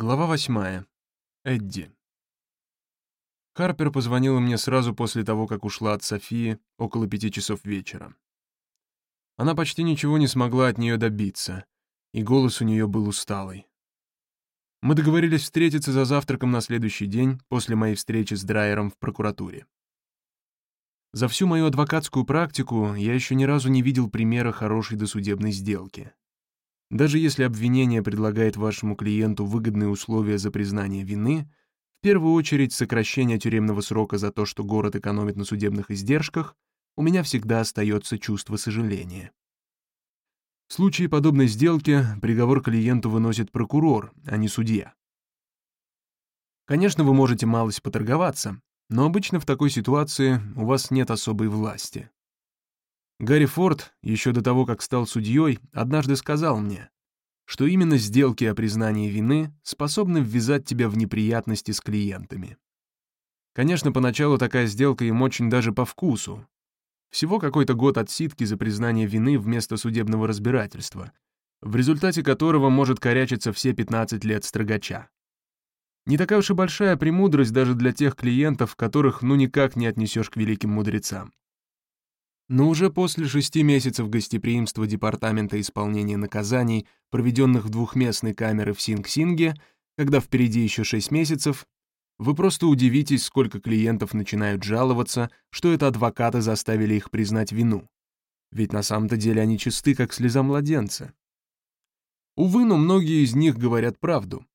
Глава восьмая. Эдди. Харпер позвонила мне сразу после того, как ушла от Софии, около пяти часов вечера. Она почти ничего не смогла от нее добиться, и голос у нее был усталый. Мы договорились встретиться за завтраком на следующий день после моей встречи с Драйером в прокуратуре. За всю мою адвокатскую практику я еще ни разу не видел примера хорошей досудебной сделки. Даже если обвинение предлагает вашему клиенту выгодные условия за признание вины, в первую очередь сокращение тюремного срока за то, что город экономит на судебных издержках, у меня всегда остается чувство сожаления. В случае подобной сделки приговор клиенту выносит прокурор, а не судья. Конечно, вы можете малость поторговаться, но обычно в такой ситуации у вас нет особой власти. Гарри Форд, еще до того, как стал судьей, однажды сказал мне, что именно сделки о признании вины способны ввязать тебя в неприятности с клиентами. Конечно, поначалу такая сделка им очень даже по вкусу. Всего какой-то год отсидки за признание вины вместо судебного разбирательства, в результате которого может корячиться все 15 лет строгача. Не такая уж и большая премудрость даже для тех клиентов, которых ну никак не отнесешь к великим мудрецам. Но уже после шести месяцев гостеприимства Департамента исполнения наказаний, проведенных в двухместной камере в Синг-Синге, когда впереди еще шесть месяцев, вы просто удивитесь, сколько клиентов начинают жаловаться, что это адвокаты заставили их признать вину. Ведь на самом-то деле они чисты, как слеза младенца. Увы, но многие из них говорят правду.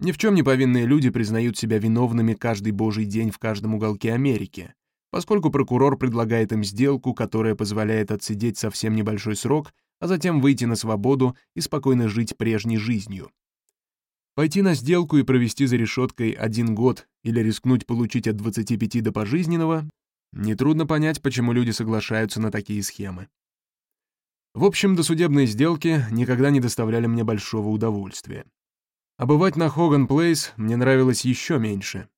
Ни в чем не повинные люди признают себя виновными каждый божий день в каждом уголке Америки, поскольку прокурор предлагает им сделку, которая позволяет отсидеть совсем небольшой срок, а затем выйти на свободу и спокойно жить прежней жизнью. Пойти на сделку и провести за решеткой один год или рискнуть получить от 25 до пожизненного — нетрудно понять, почему люди соглашаются на такие схемы. В общем, досудебные сделки никогда не доставляли мне большого удовольствия. А бывать на Хоган Плейс мне нравилось еще меньше.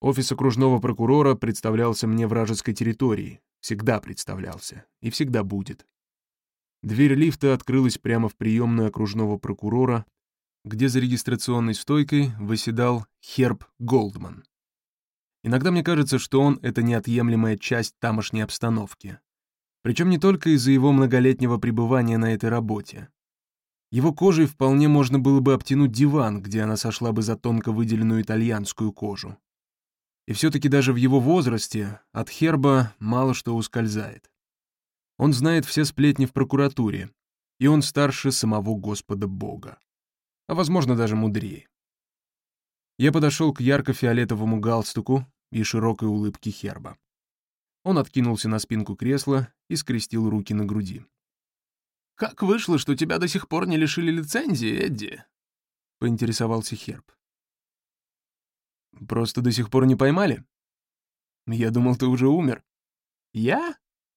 Офис окружного прокурора представлялся мне вражеской территорией, всегда представлялся и всегда будет. Дверь лифта открылась прямо в приемную окружного прокурора, где за регистрационной стойкой выседал Херб Голдман. Иногда мне кажется, что он — это неотъемлемая часть тамошней обстановки. Причем не только из-за его многолетнего пребывания на этой работе. Его кожей вполне можно было бы обтянуть диван, где она сошла бы за тонко выделенную итальянскую кожу. И все-таки даже в его возрасте от Херба мало что ускользает. Он знает все сплетни в прокуратуре, и он старше самого Господа Бога. А возможно, даже мудрее. Я подошел к ярко-фиолетовому галстуку и широкой улыбке Херба. Он откинулся на спинку кресла и скрестил руки на груди. «Как вышло, что тебя до сих пор не лишили лицензии, Эдди?» — поинтересовался Херб. Просто до сих пор не поймали? Я думал, ты уже умер. Я?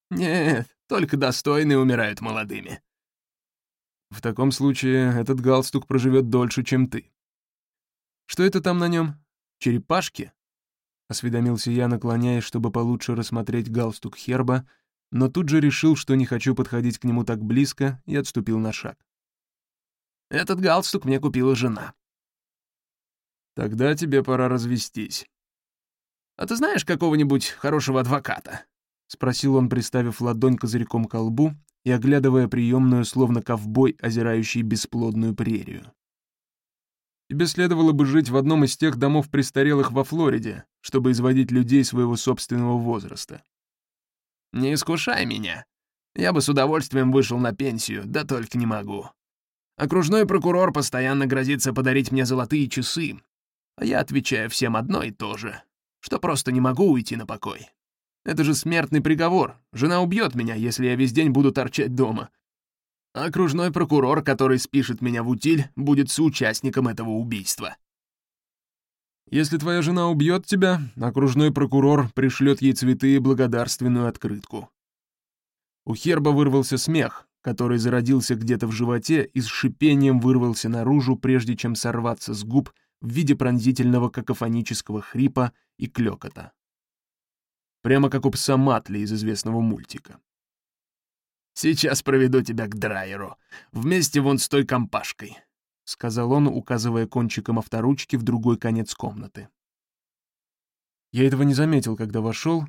Нет, только достойные умирают молодыми. В таком случае этот галстук проживет дольше, чем ты. Что это там на нем? Черепашки? Осведомился я, наклоняясь, чтобы получше рассмотреть галстук Херба, но тут же решил, что не хочу подходить к нему так близко, и отступил на шаг. Этот галстук мне купила жена. Тогда тебе пора развестись. А ты знаешь какого-нибудь хорошего адвоката? Спросил он, приставив ладонь козырьком к лбу и оглядывая приемную, словно ковбой, озирающий бесплодную прерию. Тебе следовало бы жить в одном из тех домов престарелых во Флориде, чтобы изводить людей своего собственного возраста. Не искушай меня. Я бы с удовольствием вышел на пенсию, да только не могу. Окружной прокурор постоянно грозится подарить мне золотые часы, а я отвечаю всем одно и то же, что просто не могу уйти на покой. Это же смертный приговор. Жена убьет меня, если я весь день буду торчать дома. окружной прокурор, который спишет меня в утиль, будет соучастником этого убийства. Если твоя жена убьет тебя, окружной прокурор пришлет ей цветы и благодарственную открытку. У Херба вырвался смех, который зародился где-то в животе и с шипением вырвался наружу, прежде чем сорваться с губ в виде пронзительного какофонического хрипа и клёкота. Прямо как у пса Матли из известного мультика. «Сейчас проведу тебя к драйеру, вместе вон с той компашкой. — сказал он, указывая кончиком авторучки в другой конец комнаты. Я этого не заметил, когда вошел,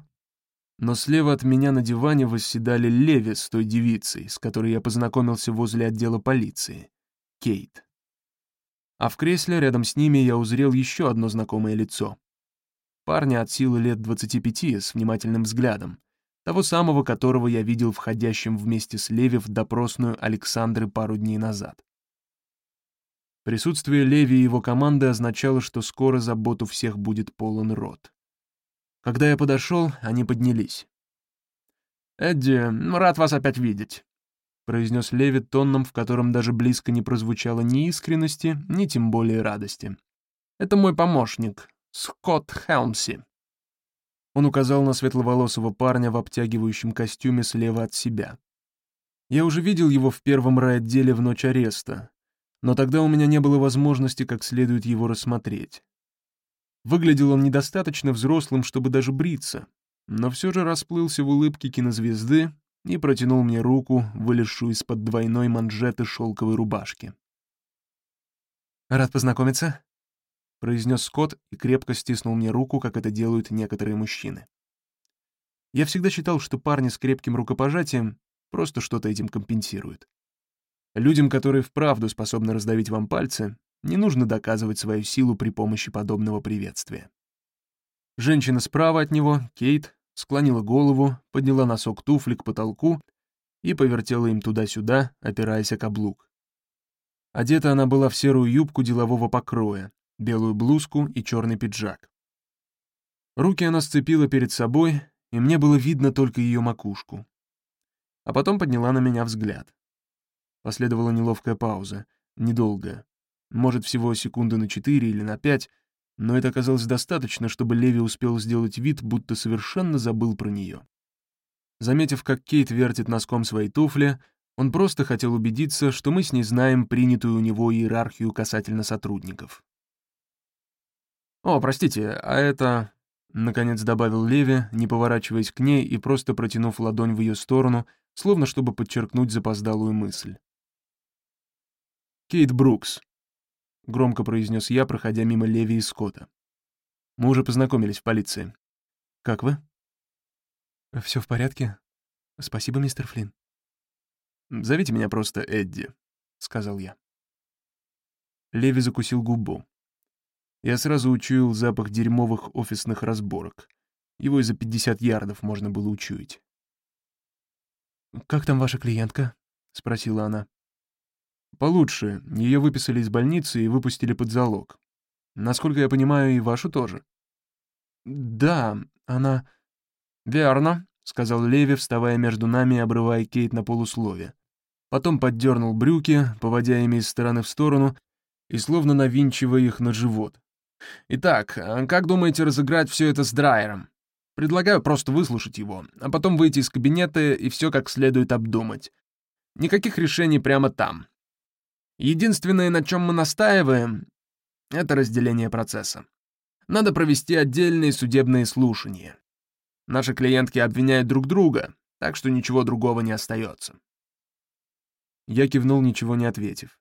но слева от меня на диване восседали Леви с той девицей, с которой я познакомился возле отдела полиции, Кейт. А в кресле рядом с ними я узрел еще одно знакомое лицо. Парня от силы лет 25 с внимательным взглядом, того самого, которого я видел входящим вместе с Леви в допросную Александры пару дней назад. Присутствие Леви и его команды означало, что скоро заботу всех будет полон рот. Когда я подошел, они поднялись. «Эдди, рад вас опять видеть», — произнес Леви тоном, в котором даже близко не прозвучало ни искренности, ни тем более радости. «Это мой помощник, Скотт Хелмси». Он указал на светловолосого парня в обтягивающем костюме слева от себя. Я уже видел его в первом райотделе в ночь ареста, но тогда у меня не было возможности как следует его рассмотреть. Выглядел он недостаточно взрослым, чтобы даже бриться, но все же расплылся в улыбке кинозвезды и протянул мне руку, вылезшую из-под двойной манжеты шелковой рубашки. «Рад познакомиться», — произнес Скотт и крепко стиснул мне руку, как это делают некоторые мужчины. Я всегда считал, что парни с крепким рукопожатием просто что-то этим компенсируют. Людям, которые вправду способны раздавить вам пальцы, не нужно доказывать свою силу при помощи подобного приветствия. Женщина справа от него, Кейт, склонила голову, подняла носок туфли к потолку и повертела им туда-сюда, опираясь о каблук. Одета она была в серую юбку делового покроя, белую блузку и черный пиджак. Руки она сцепила перед собой, и мне было видно только ее макушку. А потом подняла на меня взгляд. Последовала неловкая пауза, недолгая. Может, всего секунды на четыре или на пять, но это оказалось достаточно, чтобы Леви успел сделать вид, будто совершенно забыл про нее. Заметив, как Кейт вертит носком своей туфли, он просто хотел убедиться, что мы с ней знаем принятую у него иерархию касательно сотрудников. «О, простите, а это...» — наконец добавил Леви, не поворачиваясь к ней и просто протянув ладонь в ее сторону, словно чтобы подчеркнуть запоздалую мысль. «Кейт Брукс», — громко произнес я, проходя мимо Леви и Скотта. «Мы уже познакомились в полиции. Как вы?» «Все в порядке. Спасибо, мистер Флинн». «Зовите меня просто Эдди», — сказал я. Леви закусил губу. Я сразу учуял запах дерьмовых офисных разборок. Его и за 50 ярдов можно было учуять. «Как там ваша клиентка?» — спросила она. Получше. Ее выписали из больницы и выпустили под залог. Насколько я понимаю, и вашу тоже. Да, она... Верно, — сказал Леви, вставая между нами и обрывая Кейт на полуслове. Потом поддернул брюки, поводя ими из стороны в сторону и словно навинчивая их на живот. «Итак, как думаете разыграть все это с Драйером? Предлагаю просто выслушать его, а потом выйти из кабинета и все как следует обдумать. Никаких решений прямо там. Единственное, на чем мы настаиваем, это разделение процесса. Надо провести отдельные судебные слушания. Наши клиентки обвиняют друг друга, так что ничего другого не остается. Я кивнул, ничего не ответив.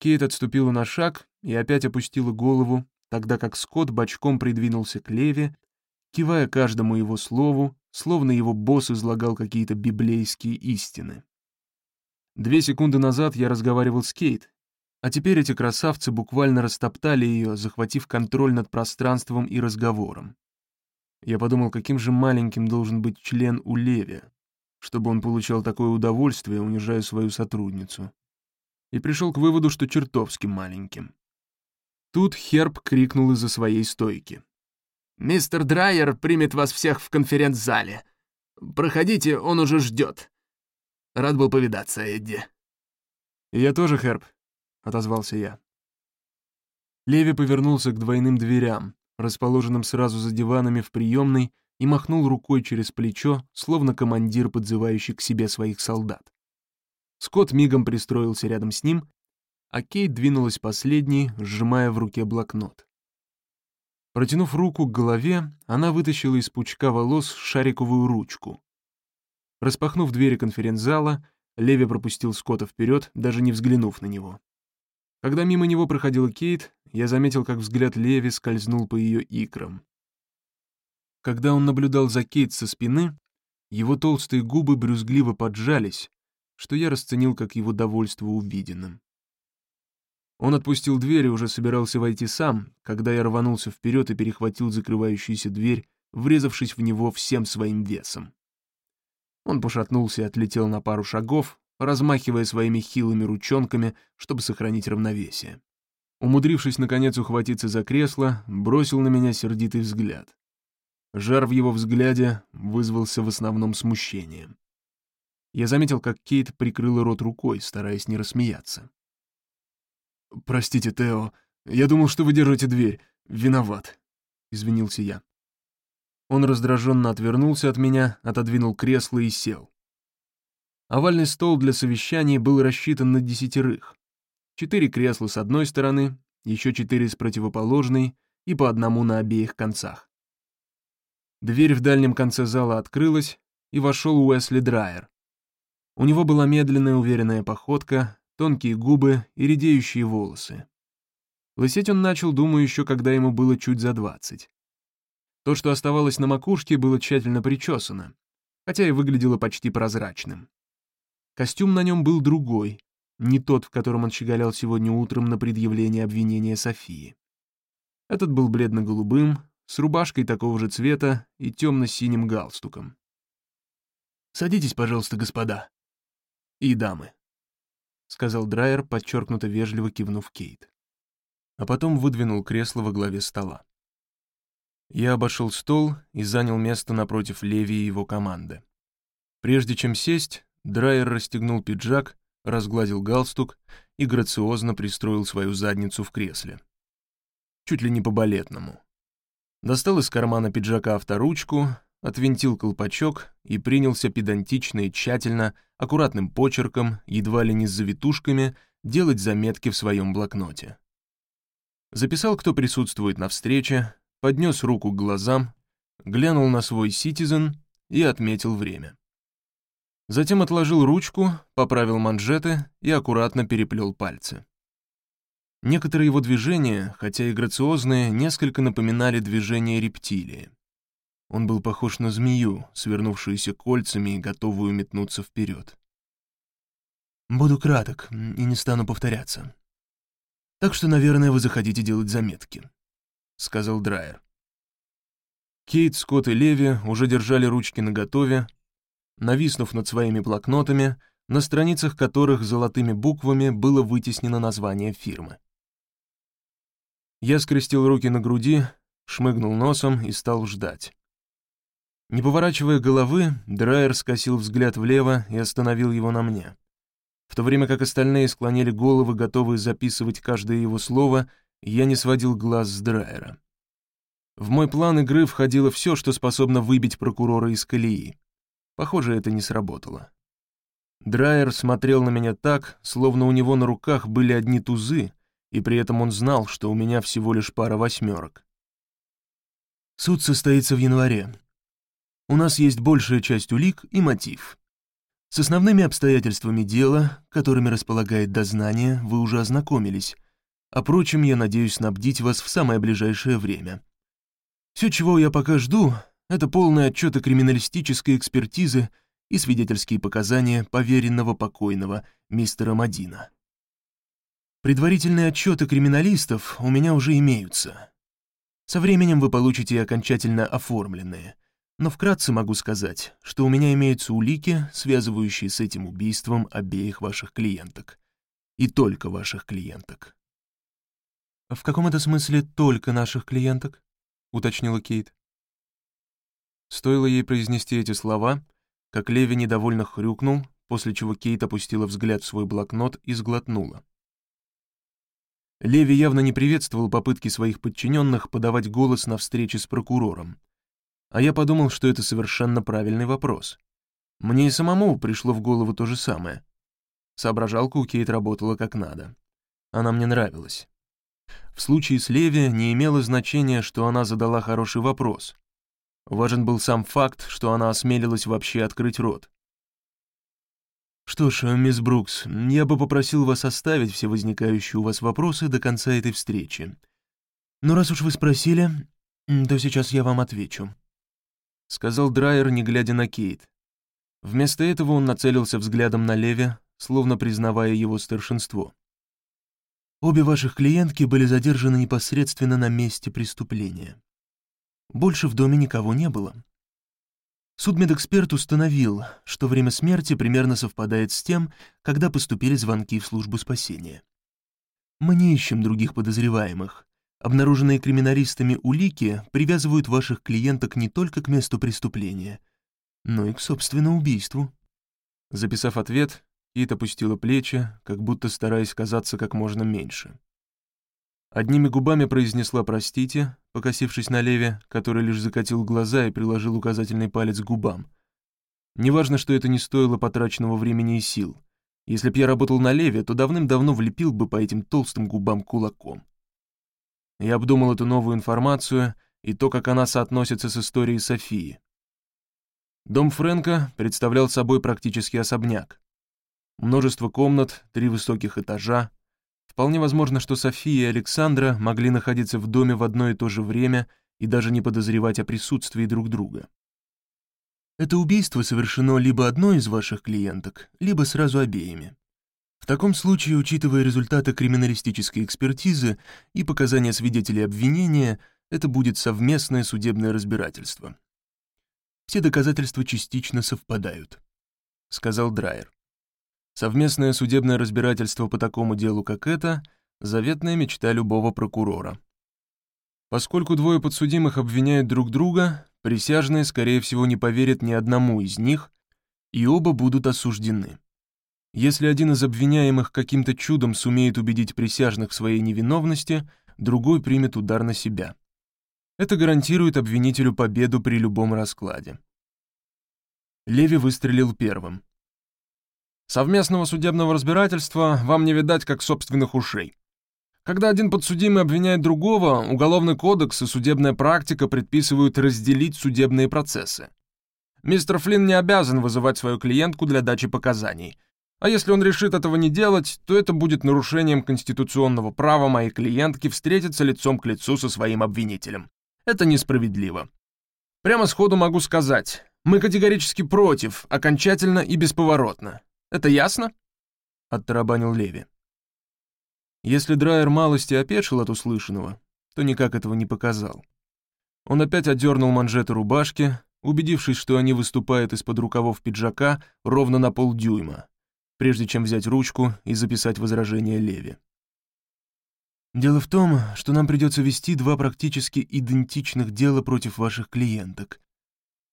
Кейт отступила на шаг и опять опустила голову, тогда как Скотт бочком придвинулся к Леве, кивая каждому его слову, словно его босс излагал какие-то библейские истины. Две секунды назад я разговаривал с Кейт, а теперь эти красавцы буквально растоптали ее, захватив контроль над пространством и разговором. Я подумал, каким же маленьким должен быть член у Леви, чтобы он получал такое удовольствие, унижая свою сотрудницу. И пришел к выводу, что чертовски маленьким. Тут Херб крикнул из-за своей стойки. «Мистер Драйер примет вас всех в конференц-зале. Проходите, он уже ждет. Рад был повидаться, Эдди». «Я тоже, Херб», — отозвался я. Леви повернулся к двойным дверям, расположенным сразу за диванами в приемной, и махнул рукой через плечо, словно командир, подзывающий к себе своих солдат. Скотт мигом пристроился рядом с ним, а Кейт двинулась последней, сжимая в руке блокнот. Протянув руку к голове, она вытащила из пучка волос шариковую ручку. Распахнув двери конференц-зала, Леви пропустил Скотта вперед, даже не взглянув на него. Когда мимо него проходила Кейт, я заметил, как взгляд Леви скользнул по ее икрам. Когда он наблюдал за Кейт со спины, его толстые губы брюзгливо поджались, что я расценил как его довольство увиденным. Он отпустил дверь и уже собирался войти сам, когда я рванулся вперед и перехватил закрывающуюся дверь, врезавшись в него всем своим весом. Он пошатнулся и отлетел на пару шагов, размахивая своими хилыми ручонками, чтобы сохранить равновесие. Умудрившись, наконец, ухватиться за кресло, бросил на меня сердитый взгляд. Жар в его взгляде вызвался в основном смущением. Я заметил, как Кейт прикрыла рот рукой, стараясь не рассмеяться. «Простите, Тео, я думал, что вы держите дверь. Виноват», — извинился я. Он раздраженно отвернулся от меня, отодвинул кресло и сел. Овальный стол для совещаний был рассчитан на десятерых. Четыре кресла с одной стороны, еще четыре с противоположной и по одному на обеих концах. Дверь в дальнем конце зала открылась, и вошел Уэсли Драйер. У него была медленная уверенная походка, тонкие губы и редеющие волосы. Лысеть он начал, думаю, еще когда ему было чуть за двадцать. То, что оставалось на макушке, было тщательно причесано, хотя и выглядело почти прозрачным. Костюм на нем был другой, не тот, в котором он щеголял сегодня утром на предъявление обвинения Софии. Этот был бледно-голубым, с рубашкой такого же цвета и темно-синим галстуком. «Садитесь, пожалуйста, господа. И дамы», — сказал Драйер, подчеркнуто вежливо кивнув Кейт. А потом выдвинул кресло во главе стола. Я обошел стол и занял место напротив Леви и его команды. Прежде чем сесть, Драйер расстегнул пиджак, разгладил галстук и грациозно пристроил свою задницу в кресле. Чуть ли не по-балетному. Достал из кармана пиджака авторучку, отвинтил колпачок и принялся педантично и тщательно, аккуратным почерком, едва ли не с завитушками, делать заметки в своем блокноте. Записал, кто присутствует на встрече, поднес руку к глазам, глянул на свой «Ситизен» и отметил время. Затем отложил ручку, поправил манжеты и аккуратно переплел пальцы. Некоторые его движения, хотя и грациозные, несколько напоминали движения рептилии. Он был похож на змею, свернувшуюся кольцами и готовую метнуться вперед. «Буду краток и не стану повторяться. Так что, наверное, вы захотите делать заметки», — сказал Драйер. Кейт, Скотт и Леви уже держали ручки наготове, нависнув над своими блокнотами, на страницах которых золотыми буквами было вытеснено название фирмы. Я скрестил руки на груди, шмыгнул носом и стал ждать. Не поворачивая головы, Драйер скосил взгляд влево и остановил его на мне. В то время как остальные склонили головы, готовые записывать каждое его слово, я не сводил глаз с Драйера. В мой план игры входило все, что способно выбить прокурора из колеи. Похоже, это не сработало. Драйер смотрел на меня так, словно у него на руках были одни тузы, и при этом он знал, что у меня всего лишь пара восьмерок. Суд состоится в январе. У нас есть большая часть улик и мотив. С основными обстоятельствами дела, которыми располагает дознание, вы уже ознакомились, а прочим я надеюсь снабдить вас в самое ближайшее время. Все, чего я пока жду, это полные отчеты криминалистической экспертизы и свидетельские показания поверенного покойного мистера Мадина. Предварительные отчеты криминалистов у меня уже имеются. Со временем вы получите окончательно оформленные, но вкратце могу сказать, что у меня имеются улики, связывающие с этим убийством обеих ваших клиенток. И только ваших клиенток. «В каком это смысле только наших клиенток?» — уточнила Кейт. Стоило ей произнести эти слова, как Леви недовольно хрюкнул, после чего Кейт опустила взгляд в свой блокнот и сглотнула. Леви явно не приветствовал попытки своих подчиненных подавать голос на встрече с прокурором. А я подумал, что это совершенно правильный вопрос. Мне и самому пришло в голову то же самое. Соображалка у Кейт работала как надо. Она мне нравилась. В случае с Леви не имело значения, что она задала хороший вопрос. Важен был сам факт, что она осмелилась вообще открыть рот. «Что «Что ж, мисс Брукс, я бы попросил вас оставить все возникающие у вас вопросы до конца этой встречи. Но раз уж вы спросили, то сейчас я вам отвечу», — сказал Драйер, не глядя на Кейт. Вместо этого он нацелился взглядом на Леви, словно признавая его старшинство. Обе ваших клиентки были задержаны непосредственно на месте преступления. Больше в доме никого не было. Судмедэксперт установил, что время смерти примерно совпадает с тем, когда поступили звонки в службу спасения. Мы не ищем других подозреваемых. Обнаруженные криминалистами улики привязывают ваших клиенток не только к месту преступления, но и к, собственно, убийству. Записав ответ, Кит опустила плечи, как будто стараясь казаться как можно меньше. Одними губами произнесла «простите», покосившись на Леве, который лишь закатил глаза и приложил указательный палец к губам. Неважно, что это не стоило потраченного времени и сил. Если б я работал на Леве, то давным-давно влепил бы по этим толстым губам кулаком. Я обдумал эту новую информацию и то, как она соотносится с историей Софии. Дом Фрэнка представлял собой практически особняк. Множество комнат, три высоких этажа. Вполне возможно, что София и Александра могли находиться в доме в одно и то же время и даже не подозревать о присутствии друг друга. Это убийство совершено либо одной из ваших клиенток, либо сразу обеими. В таком случае, учитывая результаты криминалистической экспертизы и показания свидетелей обвинения, это будет совместное судебное разбирательство. Все доказательства частично совпадают, — сказал Драйер. Совместное судебное разбирательство по такому делу, как это, заветная мечта любого прокурора. Поскольку двое подсудимых обвиняют друг друга, присяжные, скорее всего, не поверят ни одному из них, и оба будут осуждены. Если один из обвиняемых каким-то чудом сумеет убедить присяжных в своей невиновности, другой примет удар на себя. Это гарантирует обвинителю победу при любом раскладе. Леви выстрелил первым. Совместного судебного разбирательства вам не видать как собственных ушей. Когда один подсудимый обвиняет другого, Уголовный кодекс и судебная практика предписывают разделить судебные процессы. Мистер Флинн не обязан вызывать свою клиентку для дачи показаний. А если он решит этого не делать, то это будет нарушением конституционного права моей клиентки встретиться лицом к лицу со своим обвинителем. Это несправедливо. Прямо сходу могу сказать, мы категорически против, окончательно и бесповоротно. Это ясно?» — оттарабанил Леви. Если Драйер малости опешил от услышанного, то никак этого не показал. Он опять отдернул манжеты рубашки, убедившись, что они выступают из-под рукавов пиджака ровно на полдюйма, прежде чем взять ручку и записать возражение Леви. «Дело в том, что нам придется вести два практически идентичных дела против ваших клиенток,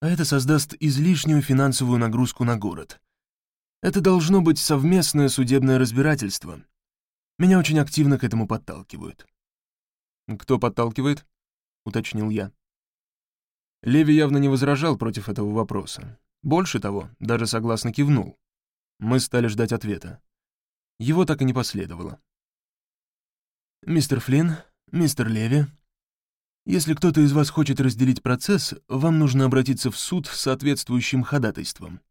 а это создаст излишнюю финансовую нагрузку на город. Это должно быть совместное судебное разбирательство. Меня очень активно к этому подталкивают». «Кто подталкивает?» — уточнил я. Леви явно не возражал против этого вопроса. Больше того, даже согласно кивнул. Мы стали ждать ответа. Его так и не последовало. «Мистер Флинн, мистер Леви, если кто-то из вас хочет разделить процесс, вам нужно обратиться в суд с соответствующим ходатайством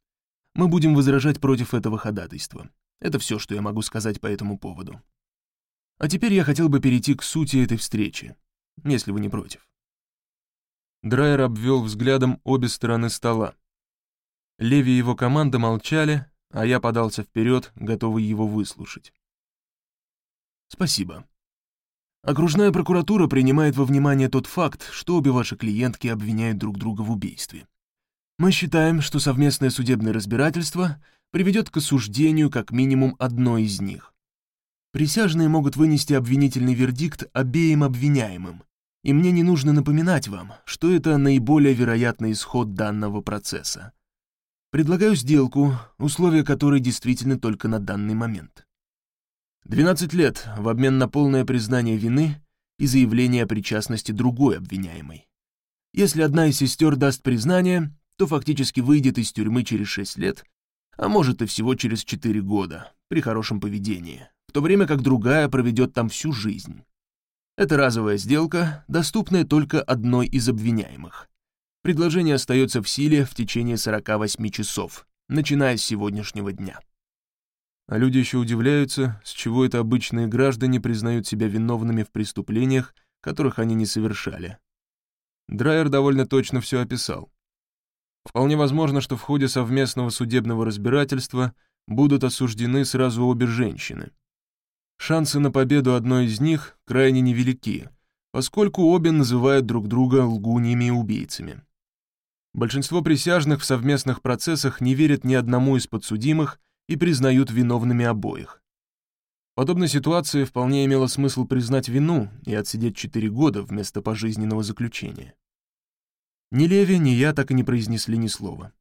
мы будем возражать против этого ходатайства. Это все, что я могу сказать по этому поводу. А теперь я хотел бы перейти к сути этой встречи, если вы не против. Драйер обвел взглядом обе стороны стола. Леви и его команда молчали, а я подался вперед, готовый его выслушать. Спасибо. Окружная прокуратура принимает во внимание тот факт, что обе ваши клиентки обвиняют друг друга в убийстве. Мы считаем, что совместное судебное разбирательство приведет к осуждению как минимум одной из них. Присяжные могут вынести обвинительный вердикт обеим обвиняемым, и мне не нужно напоминать вам, что это наиболее вероятный исход данного процесса. Предлагаю сделку, условия которой действительно только на данный момент. 12 лет в обмен на полное признание вины и заявление о причастности другой обвиняемой. Если одна из сестер даст признание, то фактически выйдет из тюрьмы через 6 лет, а может и всего через 4 года, при хорошем поведении, в то время как другая проведет там всю жизнь. Это разовая сделка, доступная только одной из обвиняемых. Предложение остается в силе в течение 48 часов, начиная с сегодняшнего дня. А люди еще удивляются, с чего это обычные граждане признают себя виновными в преступлениях, которых они не совершали. Драйер довольно точно все описал. Вполне возможно, что в ходе совместного судебного разбирательства будут осуждены сразу обе женщины. Шансы на победу одной из них крайне невелики, поскольку обе называют друг друга лгуньями и убийцами. Большинство присяжных в совместных процессах не верят ни одному из подсудимых и признают виновными обоих. В подобной ситуации вполне имело смысл признать вину и отсидеть 4 года вместо пожизненного заключения. Ни Леви, ни я так и не произнесли ни слова.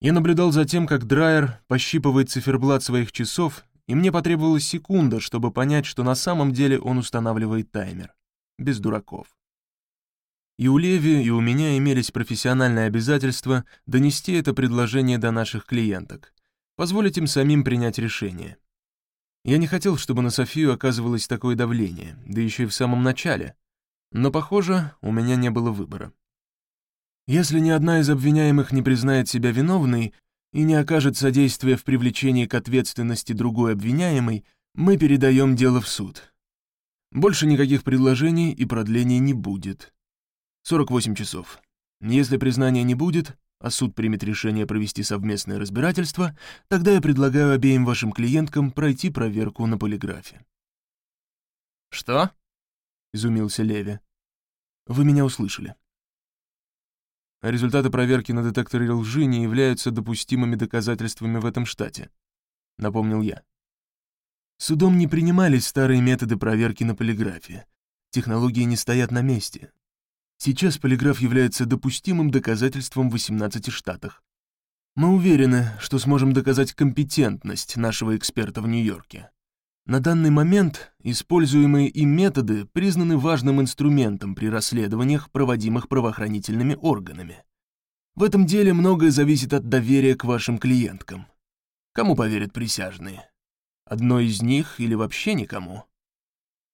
Я наблюдал за тем, как Драйер пощипывает циферблат своих часов, и мне потребовалась секунда, чтобы понять, что на самом деле он устанавливает таймер. Без дураков. И у Леви, и у меня имелись профессиональные обязательства донести это предложение до наших клиенток, позволить им самим принять решение. Я не хотел, чтобы на Софию оказывалось такое давление, да еще и в самом начале, но, похоже, у меня не было выбора. Если ни одна из обвиняемых не признает себя виновной и не окажет содействия в привлечении к ответственности другой обвиняемой, мы передаем дело в суд. Больше никаких предложений и продлений не будет. 48 часов. Если признания не будет, а суд примет решение провести совместное разбирательство, тогда я предлагаю обеим вашим клиенткам пройти проверку на полиграфе. «Что?» — изумился Леви. «Вы меня услышали а результаты проверки на детекторе лжи не являются допустимыми доказательствами в этом штате», — напомнил я. Судом не принимались старые методы проверки на полиграфе. Технологии не стоят на месте. Сейчас полиграф является допустимым доказательством в 18 штатах. Мы уверены, что сможем доказать компетентность нашего эксперта в Нью-Йорке. На данный момент используемые им методы признаны важным инструментом при расследованиях, проводимых правоохранительными органами. В этом деле многое зависит от доверия к вашим клиенткам. Кому поверят присяжные? Одной из них или вообще никому?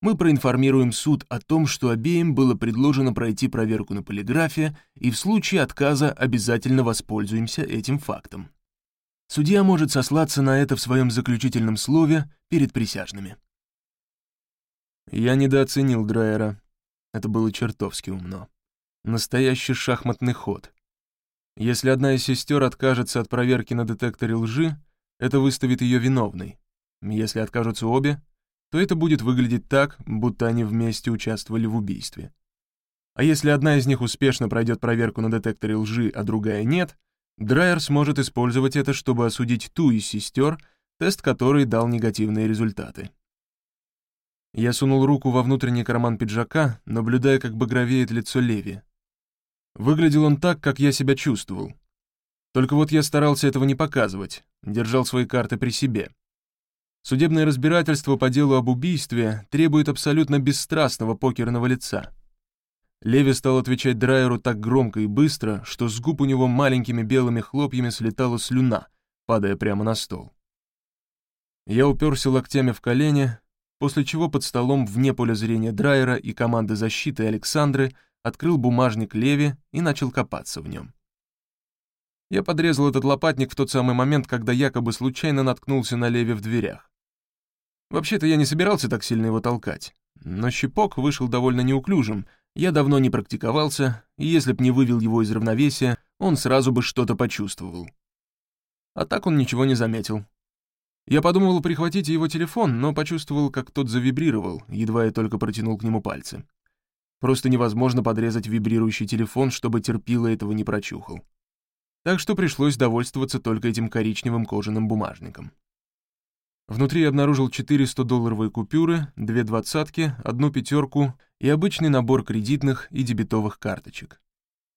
Мы проинформируем суд о том, что обеим было предложено пройти проверку на полиграфе, и в случае отказа обязательно воспользуемся этим фактом. Судья может сослаться на это в своем заключительном слове перед присяжными. Я недооценил Драйера. Это было чертовски умно. Настоящий шахматный ход. Если одна из сестер откажется от проверки на детекторе лжи, это выставит ее виновной. Если откажутся обе, то это будет выглядеть так, будто они вместе участвовали в убийстве. А если одна из них успешно пройдет проверку на детекторе лжи, а другая нет — Драйер сможет использовать это, чтобы осудить ту из сестер, тест которой дал негативные результаты. Я сунул руку во внутренний карман пиджака, наблюдая, как багровеет лицо Леви. Выглядел он так, как я себя чувствовал. Только вот я старался этого не показывать, держал свои карты при себе. Судебное разбирательство по делу об убийстве требует абсолютно бесстрастного покерного лица. Леви стал отвечать Драйеру так громко и быстро, что с губ у него маленькими белыми хлопьями слетала слюна, падая прямо на стол. Я уперся локтями в колени, после чего под столом вне поля зрения Драйера и команды защиты Александры открыл бумажник Леви и начал копаться в нем. Я подрезал этот лопатник в тот самый момент, когда якобы случайно наткнулся на Леви в дверях. Вообще-то я не собирался так сильно его толкать, но щипок вышел довольно неуклюжим — я давно не практиковался, и если б не вывел его из равновесия, он сразу бы что-то почувствовал. А так он ничего не заметил. Я подумывал прихватить его телефон, но почувствовал, как тот завибрировал, едва я только протянул к нему пальцы. Просто невозможно подрезать вибрирующий телефон, чтобы терпило этого не прочухал. Так что пришлось довольствоваться только этим коричневым кожаным бумажником. Внутри я обнаружил 400-долларовые купюры, две двадцатки, одну пятерку и обычный набор кредитных и дебетовых карточек.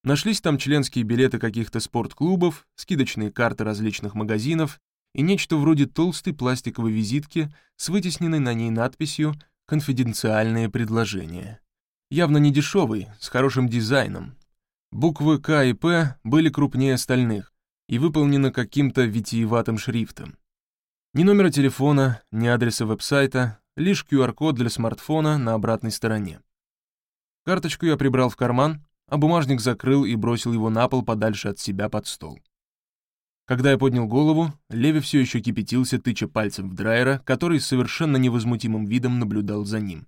Нашлись там членские билеты каких-то спортклубов, скидочные карты различных магазинов и нечто вроде толстой пластиковой визитки с вытесненной на ней надписью «Конфиденциальные предложения». Явно не дешевый, с хорошим дизайном. Буквы К и П были крупнее остальных и выполнены каким-то витиеватым шрифтом. Ни номера телефона, ни адреса веб-сайта, лишь QR-код для смартфона на обратной стороне. Карточку я прибрал в карман, а бумажник закрыл и бросил его на пол подальше от себя под стол. Когда я поднял голову, Леви все еще кипятился, тыча пальцем в Драйера, который с совершенно невозмутимым видом наблюдал за ним.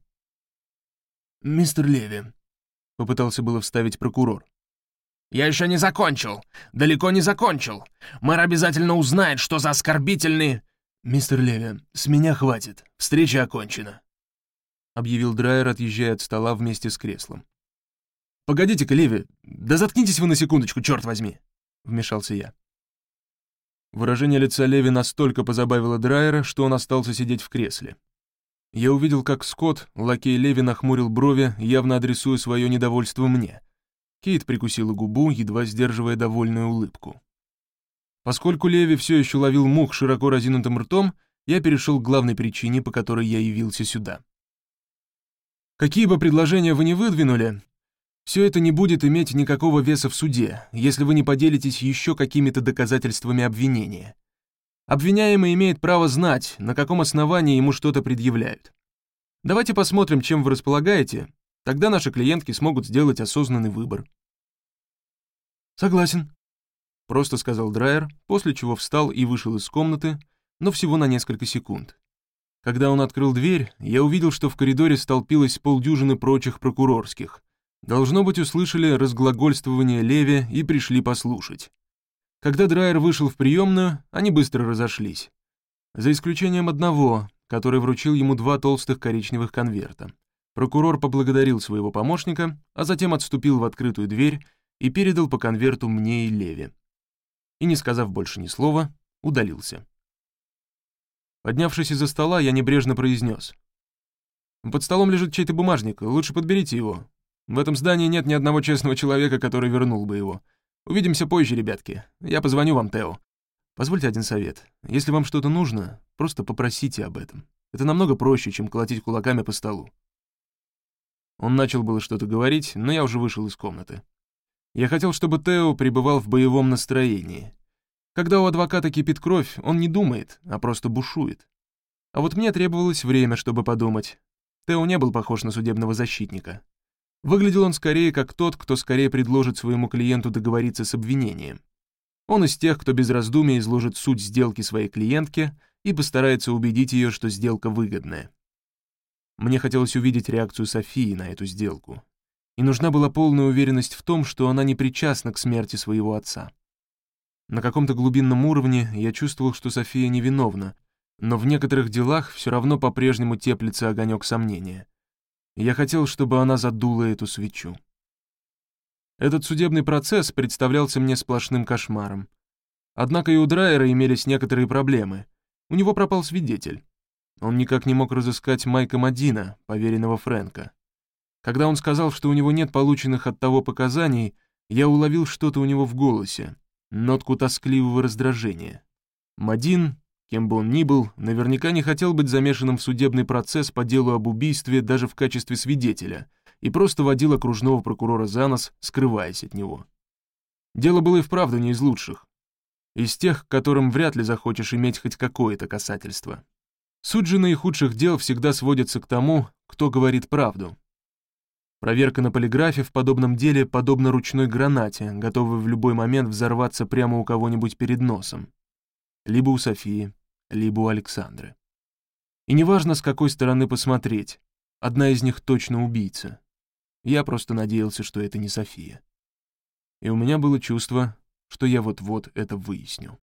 «Мистер Леви», — попытался было вставить прокурор. «Я еще не закончил! Далеко не закончил! Мэр обязательно узнает, что за оскорбительные...» «Мистер Леви, с меня хватит. Встреча окончена», — объявил Драйер, отъезжая от стола вместе с креслом. «Погодите-ка, Леви, да заткнитесь вы на секундочку, черт возьми!» — вмешался я. Выражение лица Леви настолько позабавило Драйера, что он остался сидеть в кресле. Я увидел, как Скотт, лакей Леви, нахмурил брови, явно адресуя свое недовольство мне. Кейт прикусила губу, едва сдерживая довольную улыбку. Поскольку Леви все еще ловил мух широко разинутым ртом, я перешел к главной причине, по которой я явился сюда. Какие бы предложения вы ни выдвинули, все это не будет иметь никакого веса в суде, если вы не поделитесь еще какими-то доказательствами обвинения. Обвиняемый имеет право знать, на каком основании ему что-то предъявляют. Давайте посмотрим, чем вы располагаете, тогда наши клиентки смогут сделать осознанный выбор. Согласен, просто сказал Драйер, после чего встал и вышел из комнаты, но всего на несколько секунд. Когда он открыл дверь, я увидел, что в коридоре столпилось полдюжины прочих прокурорских, Должно быть, услышали разглагольствование Леви и пришли послушать. Когда Драйер вышел в приемную, они быстро разошлись. За исключением одного, который вручил ему два толстых коричневых конверта. Прокурор поблагодарил своего помощника, а затем отступил в открытую дверь и передал по конверту мне и Леви. И, не сказав больше ни слова, удалился. Поднявшись из-за стола, я небрежно произнес. «Под столом лежит чей-то бумажник, лучше подберите его. В этом здании нет ни одного честного человека, который вернул бы его. Увидимся позже, ребятки. Я позвоню вам, Тео. Позвольте один совет. Если вам что-то нужно, просто попросите об этом. Это намного проще, чем колотить кулаками по столу. Он начал было что-то говорить, но я уже вышел из комнаты. Я хотел, чтобы Тео пребывал в боевом настроении. Когда у адвоката кипит кровь, он не думает, а просто бушует. А вот мне требовалось время, чтобы подумать. Тео не был похож на судебного защитника. Выглядел он скорее как тот, кто скорее предложит своему клиенту договориться с обвинением. Он из тех, кто без раздумий изложит суть сделки своей клиентке и постарается убедить ее, что сделка выгодная. Мне хотелось увидеть реакцию Софии на эту сделку. И нужна была полная уверенность в том, что она не причастна к смерти своего отца. На каком-то глубинном уровне я чувствовал, что София невиновна, но в некоторых делах все равно по-прежнему теплится огонек сомнения — я хотел, чтобы она задула эту свечу. Этот судебный процесс представлялся мне сплошным кошмаром. Однако и у Драйера имелись некоторые проблемы. У него пропал свидетель. Он никак не мог разыскать Майка Мадина, поверенного Фрэнка. Когда он сказал, что у него нет полученных от того показаний, я уловил что-то у него в голосе, нотку тоскливого раздражения. Мадин Кем бы он ни был, наверняка не хотел быть замешанным в судебный процесс по делу об убийстве даже в качестве свидетеля и просто водил окружного прокурора за нос, скрываясь от него. Дело было и вправду не из лучших. Из тех, к которым вряд ли захочешь иметь хоть какое-то касательство. Суть же наихудших дел всегда сводится к тому, кто говорит правду. Проверка на полиграфе в подобном деле подобна ручной гранате, готовой в любой момент взорваться прямо у кого-нибудь перед носом. Либо у Софии, либо у Александры. И неважно, с какой стороны посмотреть, одна из них точно убийца. Я просто надеялся, что это не София. И у меня было чувство, что я вот-вот это выясню.